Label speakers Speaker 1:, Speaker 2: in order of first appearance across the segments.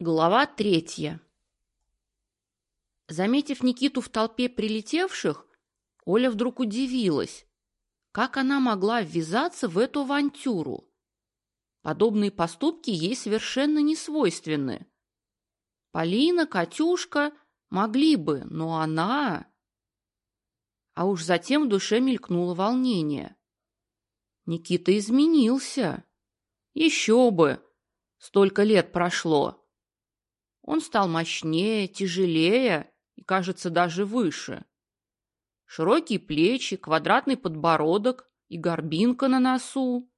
Speaker 1: Глава третья. Заметив Никиту в толпе прилетевших, Оля вдруг удивилась, как она могла ввязаться в эту авантюру. Подобные поступки ей совершенно не свойственны. Полина, Катюшка могли бы, но она... А уж затем в душе мелькнуло волнение. Никита изменился. Еще бы! Столько лет прошло. Он стал мощнее, тяжелее и, кажется, даже выше. Широкие плечи, квадратный подбородок и горбинка на носу.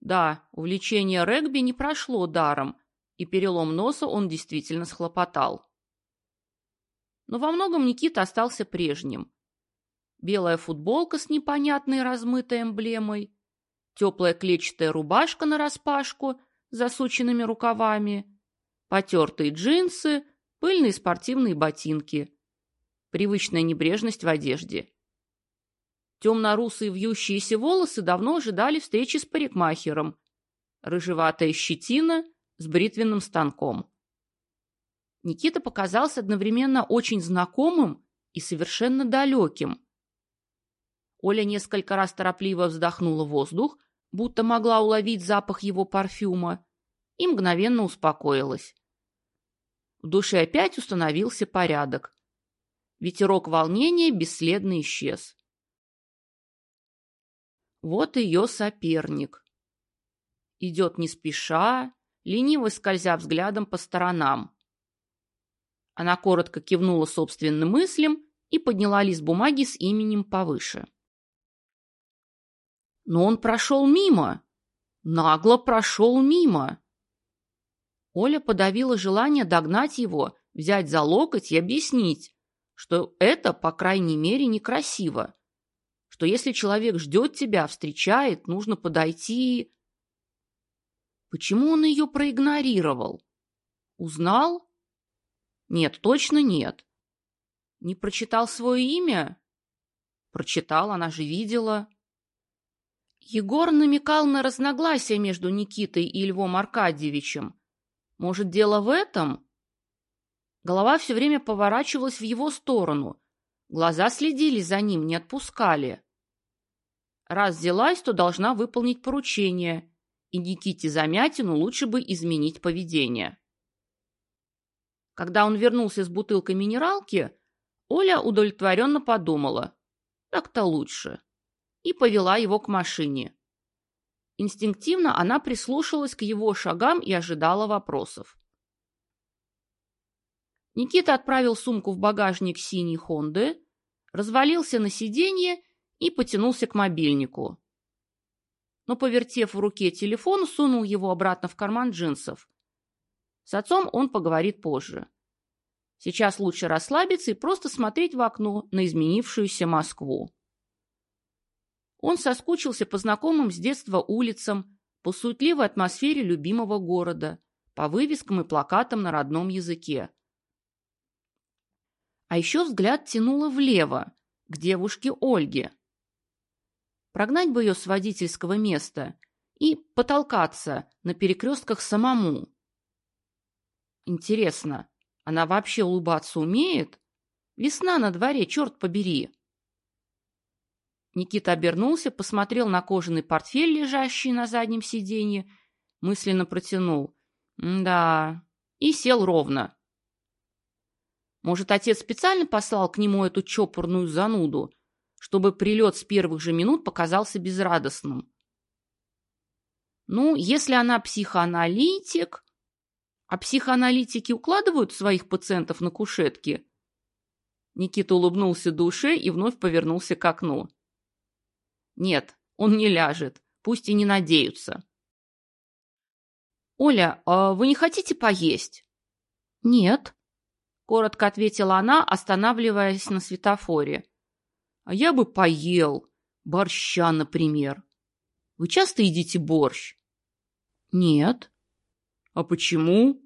Speaker 1: Да, увлечение регби не прошло даром, и перелом носа он действительно схлопотал. Но во многом Никита остался прежним. Белая футболка с непонятной размытой эмблемой, теплая клетчатая рубашка нараспашку с засученными рукавами – Потертые джинсы, пыльные спортивные ботинки. Привычная небрежность в одежде. Темно-русые вьющиеся волосы давно ожидали встречи с парикмахером. Рыжеватая щетина с бритвенным станком. Никита показался одновременно очень знакомым и совершенно далеким. Оля несколько раз торопливо вздохнула воздух, будто могла уловить запах его парфюма, и мгновенно успокоилась. В душе опять установился порядок. Ветерок волнения бесследно исчез. Вот ее соперник. Идет не спеша, лениво скользя взглядом по сторонам. Она коротко кивнула собственным мыслям и подняла лист бумаги с именем повыше. Но он прошел мимо. Нагло прошел мимо. Оля подавила желание догнать его, взять за локоть и объяснить, что это, по крайней мере, некрасиво. Что если человек ждет тебя, встречает, нужно подойти... Почему он ее проигнорировал? Узнал? Нет, точно нет. Не прочитал свое имя? Прочитал, она же видела. Егор намекал на разногласия между Никитой и Львом Аркадьевичем, может, дело в этом? Голова все время поворачивалась в его сторону. Глаза следили за ним, не отпускали. Раз взялась, то должна выполнить поручение, и Никите Замятину лучше бы изменить поведение. Когда он вернулся с бутылкой минералки, Оля удовлетворенно подумала. Так-то лучше. И повела его к машине. Инстинктивно она прислушалась к его шагам и ожидала вопросов. Никита отправил сумку в багажник синей Хонды, развалился на сиденье и потянулся к мобильнику. Но, повертев в руке телефон, сунул его обратно в карман джинсов. С отцом он поговорит позже. Сейчас лучше расслабиться и просто смотреть в окно на изменившуюся Москву. Он соскучился по знакомым с детства улицам, по суетливой атмосфере любимого города, по вывескам и плакатам на родном языке. А еще взгляд тянуло влево, к девушке Ольге. Прогнать бы ее с водительского места и потолкаться на перекрестках самому. Интересно, она вообще улыбаться умеет? Весна на дворе, черт побери. Никита обернулся, посмотрел на кожаный портфель, лежащий на заднем сиденье, мысленно протянул. «Да...» и сел ровно. Может, отец специально послал к нему эту чопорную зануду, чтобы прилет с первых же минут показался безрадостным? Ну, если она психоаналитик... А психоаналитики укладывают своих пациентов на кушетки? Никита улыбнулся душе и вновь повернулся к окну. Нет, он не ляжет. Пусть и не надеются. «Оля, а вы не хотите поесть?» «Нет», — коротко ответила она, останавливаясь на светофоре. «А я бы поел. Борща, например. Вы часто едите борщ?» «Нет». «А почему?»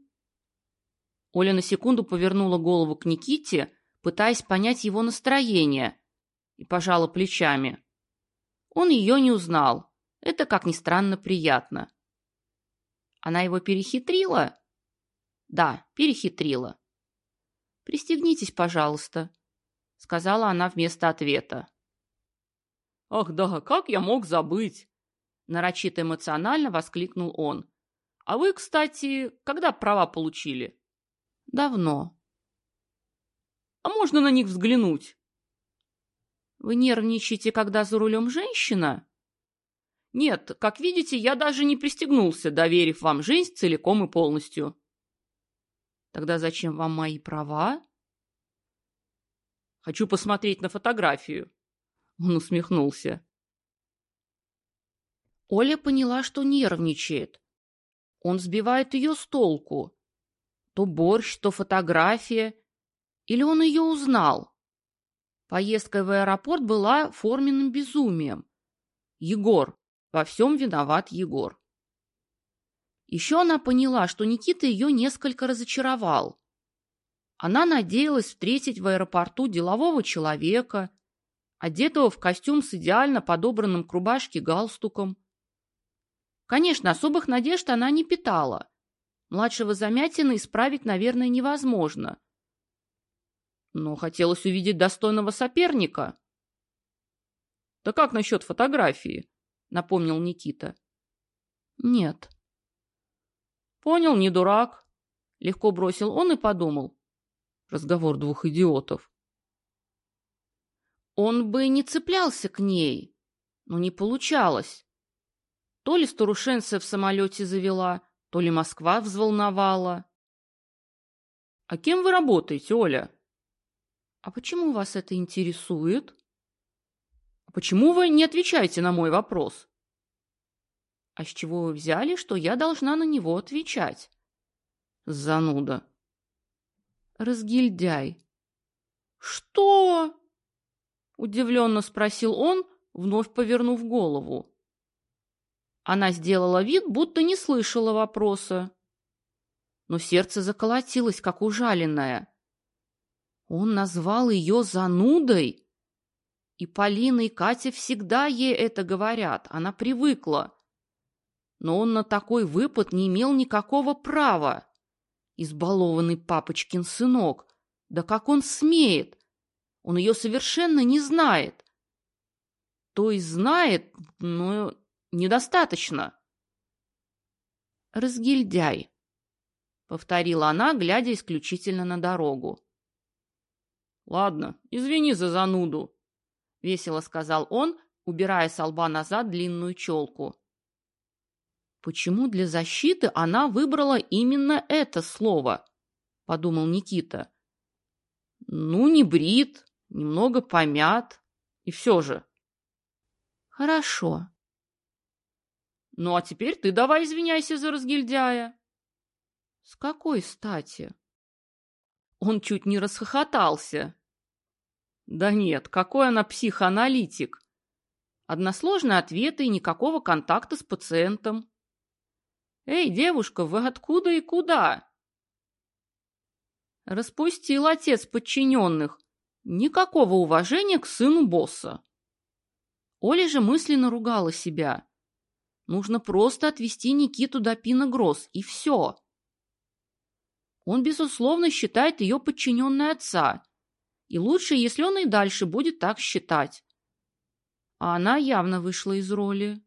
Speaker 1: Оля на секунду повернула голову к Никите, пытаясь понять его настроение, и пожала плечами. Он ее не узнал. Это, как ни странно, приятно. Она его перехитрила? Да, перехитрила. «Пристегнитесь, пожалуйста», — сказала она вместо ответа. «Ах да, как я мог забыть?» Нарочито эмоционально воскликнул он. «А вы, кстати, когда права получили?» «Давно». «А можно на них взглянуть?» «Вы нервничаете, когда за рулем женщина?» «Нет, как видите, я даже не пристегнулся, доверив вам жизнь целиком и полностью». «Тогда зачем вам мои права?» «Хочу посмотреть на фотографию», он усмехнулся. Оля поняла, что нервничает. Он сбивает ее с толку. То борщ, то фотография. Или он ее узнал? Поездка в аэропорт была форменным безумием. Егор. Во всем виноват Егор. Еще она поняла, что Никита ее несколько разочаровал. Она надеялась встретить в аэропорту делового человека, одетого в костюм с идеально подобранным к рубашке галстуком. Конечно, особых надежд она не питала. Младшего Замятина исправить, наверное, невозможно. Но хотелось увидеть достойного соперника. «Да как насчет фотографии?» — напомнил Никита. «Нет». «Понял, не дурак», — легко бросил он и подумал. Разговор двух идиотов. Он бы не цеплялся к ней, но не получалось. То ли старушенция в самолете завела, то ли Москва взволновала. — А кем вы работаете, Оля? — А почему вас это интересует? — Почему вы не отвечаете на мой вопрос? — А с чего вы взяли, что я должна на него отвечать? — Зануда. — Разгильдяй. — Что? Удивленно спросил он, вновь повернув голову. Она сделала вид, будто не слышала вопроса. Но сердце заколотилось, как ужаленное. Он назвал ее занудой. И Полина, и Катя всегда ей это говорят, она привыкла. Но он на такой выпад не имел никакого права. Избалованный папочкин сынок. Да как он смеет? Он ее совершенно не знает. То есть знает, но недостаточно. «Разгильдяй», — повторила она, глядя исключительно на дорогу. «Ладно, извини за зануду», — весело сказал он, убирая с лба назад длинную челку. «Почему для защиты она выбрала именно это слово?» — подумал Никита. «Ну, не брит, немного помят, и все же. Хорошо. Ну, а теперь ты давай извиняйся за разгильдяя. С какой стати? Он чуть не расхохотался. Да нет, какой она психоаналитик. Односложные ответы и никакого контакта с пациентом. Эй, девушка, вы откуда и куда? Распустил отец подчиненных, Никакого уважения к сыну босса. Оля же мысленно ругала себя. Нужно просто отвезти Никиту до Пина Гросс, и все. Он, безусловно, считает ее подчиненной отца, и лучше, если он и дальше будет так считать. А она явно вышла из роли.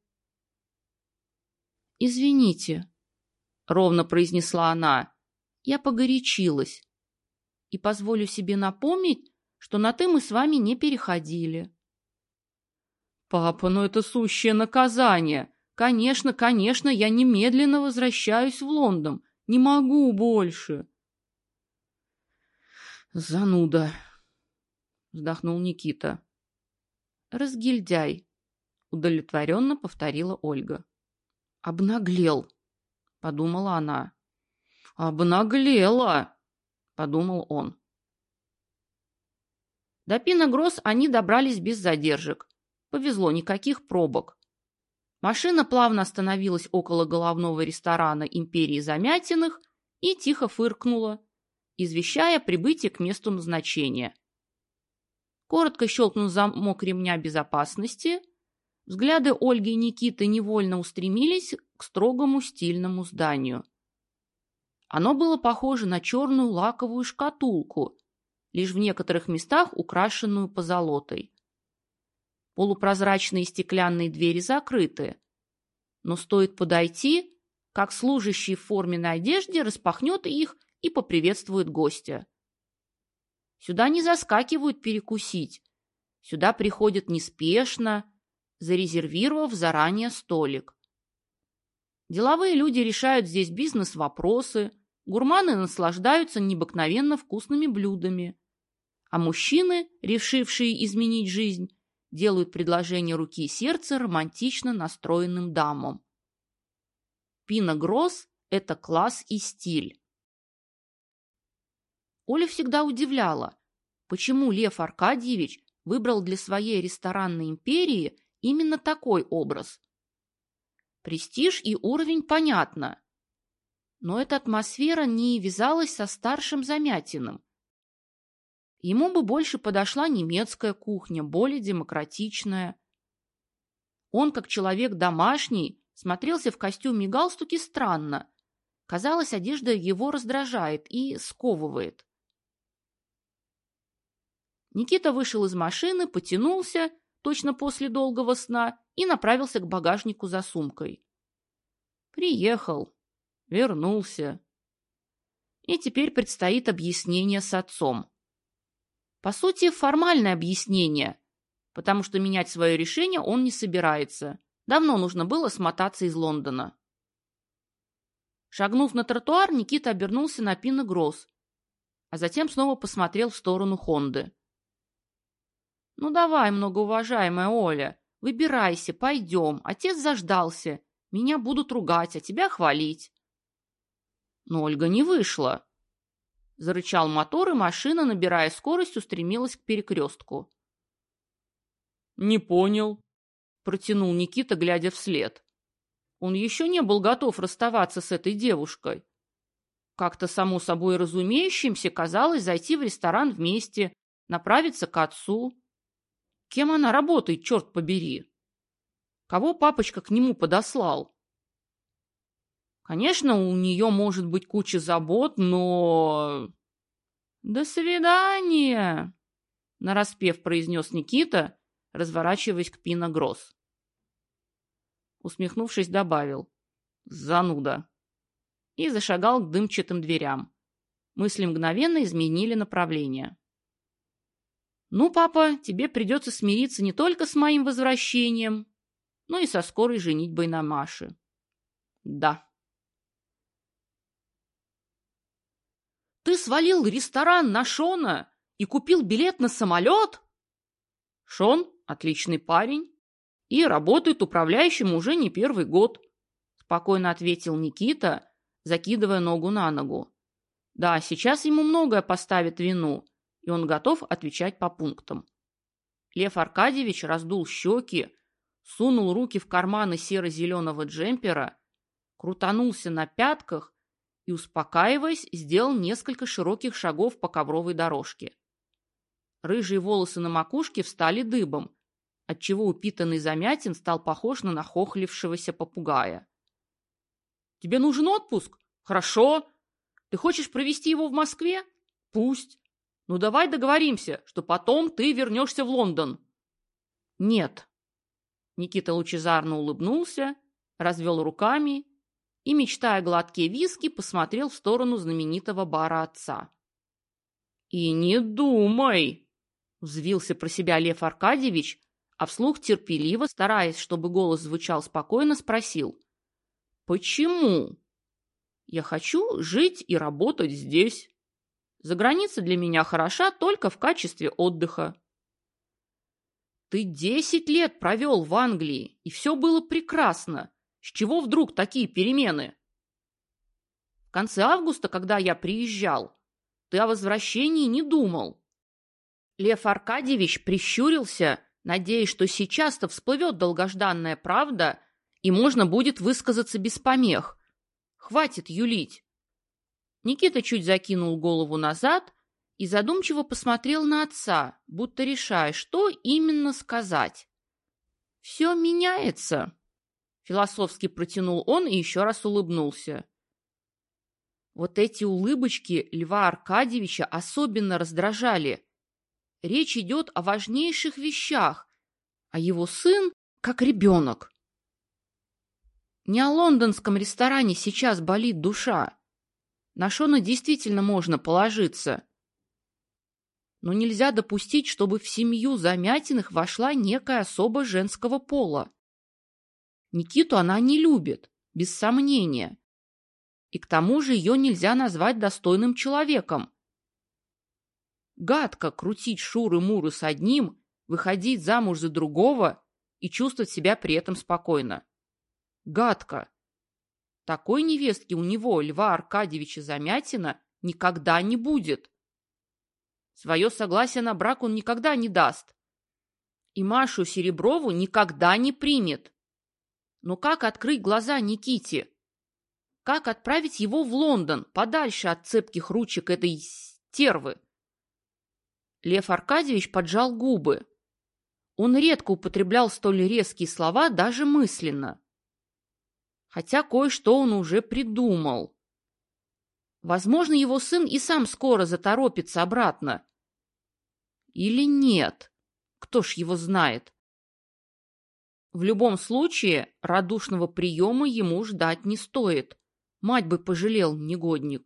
Speaker 1: «Извините», — ровно произнесла она, — «я погорячилась и позволю себе напомнить, что на «ты» мы с вами не переходили. Папа, ну это сущее наказание. Конечно, конечно, я немедленно возвращаюсь в Лондон. Не могу больше. Зануда, вздохнул Никита. Разгильдяй, удовлетворенно повторила Ольга. Обнаглел, подумала она. Обнаглела, подумал он. До Пиногросс они добрались без задержек. Повезло, никаких пробок. Машина плавно остановилась около головного ресторана империи Замятиных и тихо фыркнула, извещая прибытие к месту назначения. Коротко щелкнул замок ремня безопасности. Взгляды Ольги и Никиты невольно устремились к строгому стильному зданию. Оно было похоже на черную лаковую шкатулку, лишь в некоторых местах украшенную позолотой. Полупрозрачные стеклянные двери закрыты, но стоит подойти, как служащий в форменной одежде распахнет их и поприветствует гостя. Сюда не заскакивают перекусить, сюда приходят неспешно, зарезервировав заранее столик. Деловые люди решают здесь бизнес-вопросы, гурманы наслаждаются необыкновенно вкусными блюдами, а мужчины, решившие изменить жизнь, делают предложение руки и сердца романтично настроенным дамам. Пина Гросс – это класс и стиль. Оля всегда удивляла, почему Лев Аркадьевич выбрал для своей ресторанной империи именно такой образ. Престиж и уровень понятно, но эта атмосфера не вязалась со старшим Замятиным. Ему бы больше подошла немецкая кухня, более демократичная. Он, как человек домашний, смотрелся в костюме и галстуке странно. Казалось, одежда его раздражает и сковывает. Никита вышел из машины, потянулся, точно после долгого сна, и направился к багажнику за сумкой. Приехал, вернулся. И теперь предстоит объяснение с отцом. По сути, формальное объяснение, потому что менять свое решение он не собирается. Давно нужно было смотаться из Лондона. Шагнув на тротуар, Никита обернулся на Пина Гросс, а затем снова посмотрел в сторону Хонды. «Ну давай, многоуважаемая Оля, выбирайся, пойдем. Отец заждался. Меня будут ругать, а тебя хвалить». Но Ольга не вышла. Зарычал мотор, и машина, набирая скорость, устремилась к перекрестку. «Не понял», — протянул Никита, глядя вслед. Он еще не был готов расставаться с этой девушкой. Как-то само собой разумеющимся казалось зайти в ресторан вместе, направиться к отцу. Кем она работает, черт побери? Кого папочка к нему подослал? Конечно, у нее может быть куча забот, но... «До свидания!» — нараспев произнес Никита, разворачиваясь к Пина Гросс. Усмехнувшись, добавил «Зануда!» и зашагал к дымчатым дверям. Мысли мгновенно изменили направление. «Ну, папа, тебе придется смириться не только с моим возвращением, но и со скорой женитьбой на Маше». «Да». Ты свалил ресторан на Шона и купил билет на самолет? Шон – отличный парень и работает управляющим уже не первый год, спокойно ответил Никита, закидывая ногу на ногу. Да, сейчас ему многое поставит вину, и он готов отвечать по пунктам. Лев Аркадьевич раздул щеки, сунул руки в карманы серо-зеленого джемпера, крутанулся на пятках и, успокаиваясь, сделал несколько широких шагов по ковровой дорожке. Рыжие волосы на макушке встали дыбом, отчего упитанный Замятин стал похож на нахохлившегося попугая. «Тебе нужен отпуск? Хорошо. Ты хочешь провести его в Москве? Пусть. Ну давай договоримся, что потом ты вернешься в Лондон». «Нет». Никита лучезарно улыбнулся, развел руками и, мечтая гладкие виски, посмотрел в сторону знаменитого бара отца. «И не думай!» – взвился про себя Лев Аркадьевич, а вслух терпеливо, стараясь, чтобы голос звучал спокойно, спросил. «Почему?» «Я хочу жить и работать здесь. За граница для меня хороша только в качестве отдыха». «Ты десять лет провел в Англии, и все было прекрасно. С чего вдруг такие перемены? В конце августа, когда я приезжал, ты о возвращении не думал. Лев Аркадьевич прищурился, надеясь, что сейчас-то всплывет долгожданная правда, и можно будет высказаться без помех. Хватит юлить. Никита чуть закинул голову назад и задумчиво посмотрел на отца, будто решая, что именно сказать. «Все меняется», Философски протянул он и еще раз улыбнулся. Вот эти улыбочки Льва Аркадьевича особенно раздражали. Речь идет о важнейших вещах, а его сын как ребенок. Не о лондонском ресторане сейчас болит душа. На Шона действительно можно положиться. Но нельзя допустить, чтобы в семью Замятиных вошла некая особа женского пола. Никиту она не любит, без сомнения. И к тому же ее нельзя назвать достойным человеком. Гадко крутить шуры-муры с одним, выходить замуж за другого и чувствовать себя при этом спокойно. Гадко. Такой невестки у него, Льва Аркадьевича Замятина, никогда не будет. Свое согласие на брак он никогда не даст. И Машу Сереброву никогда не примет. Но как открыть глаза Никите? Как отправить его в Лондон, подальше от цепких ручек этой стервы? Лев Аркадьевич поджал губы. Он редко употреблял столь резкие слова даже мысленно хотя кое-что он уже придумал. Возможно, его сын и сам скоро заторопится обратно. Или нет? Кто ж его знает? В любом случае, радушного приема ему ждать не стоит. Мать бы пожалел, негодник.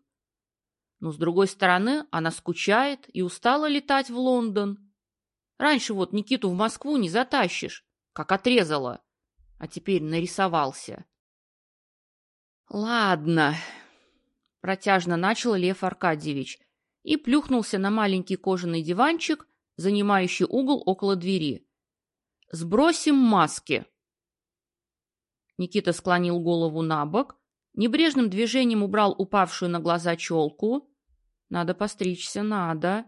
Speaker 1: Но, с другой стороны, она скучает и устала летать в Лондон. Раньше вот Никиту в Москву не затащишь, как отрезала, а теперь нарисовался. «Ладно», — протяжно начал Лев Аркадьевич и плюхнулся на маленький кожаный диванчик, занимающий угол около двери. «Сбросим маски». Никита склонил голову на бок, небрежным движением убрал упавшую на глаза челку. «Надо постричься, надо».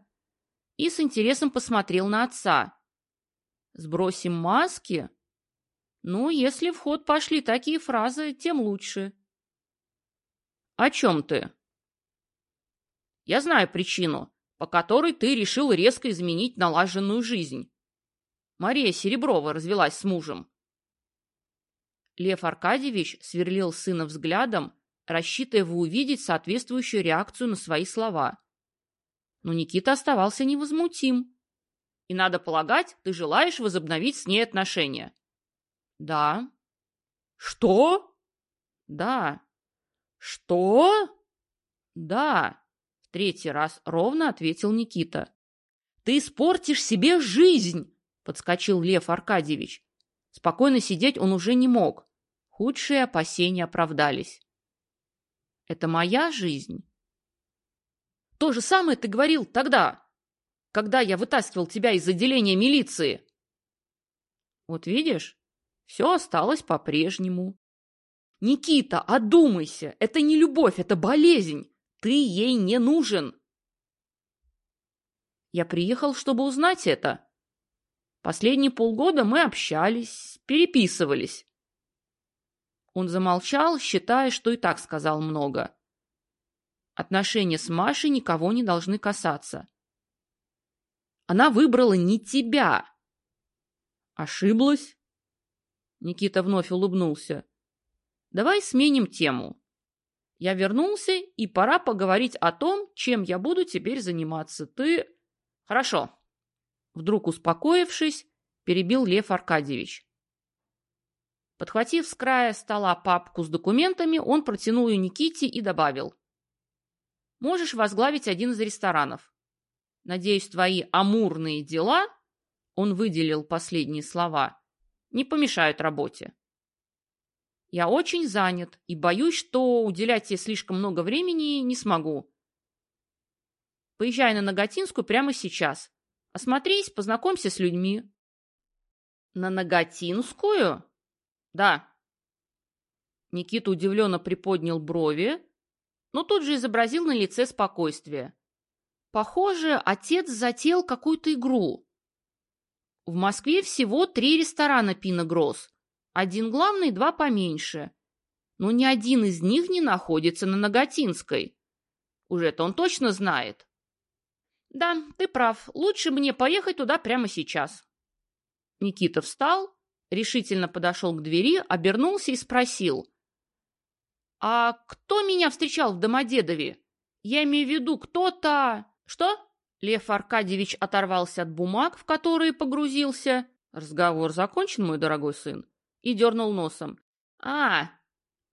Speaker 1: И с интересом посмотрел на отца. «Сбросим маски?» «Ну, если в ход пошли такие фразы, тем лучше». «О чем ты?» «Я знаю причину, по которой ты решил резко изменить налаженную жизнь. Мария Сереброва развелась с мужем». Лев Аркадьевич сверлил сына взглядом, рассчитывая увидеть соответствующую реакцию на свои слова. Но Никита оставался невозмутим. «И, надо полагать, ты желаешь возобновить с ней отношения?» «Да». «Что?» «Да». «Что?» «Да», — в третий раз ровно ответил Никита. «Ты испортишь себе жизнь!» — подскочил Лев Аркадьевич. Спокойно сидеть он уже не мог. Худшие опасения оправдались. «Это моя жизнь?» «То же самое ты говорил тогда, когда я вытаскивал тебя из отделения милиции!» «Вот видишь, все осталось по-прежнему. «Никита, одумайся! Это не любовь, это болезнь! Ты ей не нужен!» Я приехал, чтобы узнать это. Последние полгода мы общались, переписывались. Он замолчал, считая, что и так сказал много. Отношения с Машей никого не должны касаться. Она выбрала не тебя. Ошиблась? Никита вновь улыбнулся. Давай сменим тему. Я вернулся, и пора поговорить о том, чем я буду теперь заниматься. Ты... Хорошо. Вдруг успокоившись, перебил Лев Аркадьевич. Подхватив с края стола папку с документами, он протянул ее Никите и добавил. «Можешь возглавить один из ресторанов. Надеюсь, твои амурные дела, он выделил последние слова, не помешают работе. Я очень занят и боюсь, что уделять тебе слишком много времени не смогу. Поезжай на Нагатинскую прямо сейчас. Осмотрись, познакомься с людьми. На Нагатинскую? Да. Никита удивленно приподнял брови, но тут же изобразил на лице спокойствие. Похоже, отец затеял какую-то игру. В Москве всего три ресторана Пина Гросс. Один главный, два поменьше. Но ни один из них не находится на Нагатинской. Уже это он точно знает. Да, ты прав. Лучше мне поехать туда прямо сейчас. Никита встал, решительно подошел к двери, обернулся и спросил. А кто меня встречал в Домодедове? Я имею в виду, кто-то... Что? Лев Аркадьевич оторвался от бумаг, в которые погрузился. Разговор закончен, мой дорогой сын. И дернул носом. А,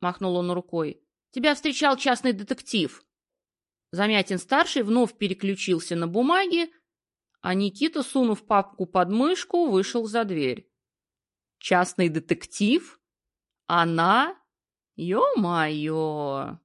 Speaker 1: махнул он рукой. Тебя встречал частный детектив. Замятин-старший вновь переключился на бумаги, а Никита, сунув папку под мышку, вышел за дверь. Частный детектив? Она? Ё-моё!